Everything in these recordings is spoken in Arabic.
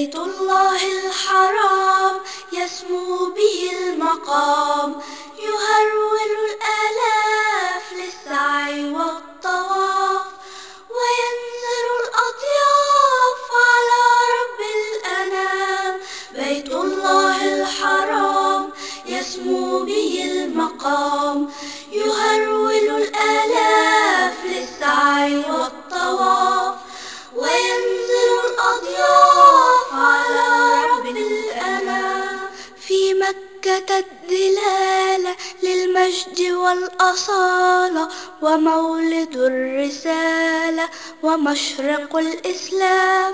بيت الله الحرام يسمو به المقام. يهرول الآلاف للسعي والطواف وينزل الأطياف على رب الأنام. بيت الله الحرام يسمو به المقام. يهرول في مكة الدلالة للمجد والأصالة ومولد الرسالة ومشرق الإسلام.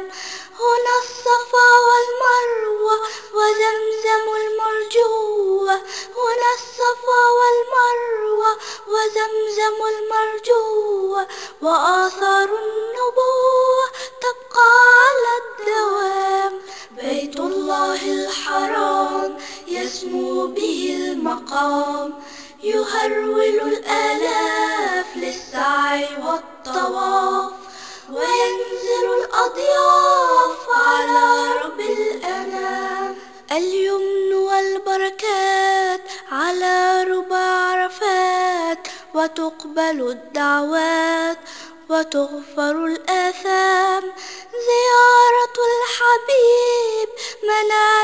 هنا الصفا والمروة وزمزم المرجوة. هنا الصفا والمروة وزمزم المرجوة. وآثار النبوة تبقى يسمو به المقام يهرول الآلاف للسعي والطواف وينزل الأضياف على رب الأنام. اليمن والبركات على ربع عرفات وتقبل الدعوات وتغفر الآثام. زيارة الحبيب منالها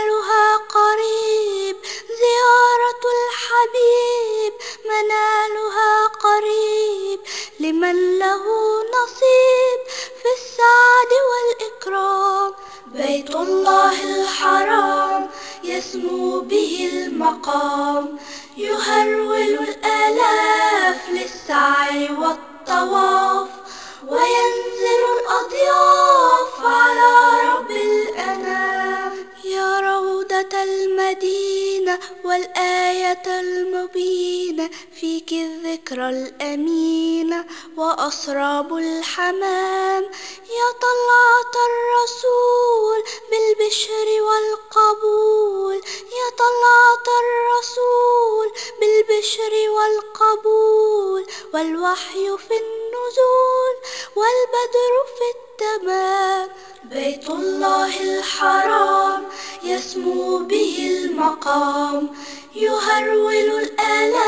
لمن له نصيب في السعد والإكرام. بيت الله الحرام يسمو به المقام. يهرول الآلاف والآية المبينة فيك الذكرى الأمينة وأسراب الحمام. يا طلعة الرسول بالبشر والقبول. يا طلعة الرسول بالبشر والقبول. والوحي في النزول والبدر في التمام. بيت الله الحرام. يسمو به المقام يهرول الآلاف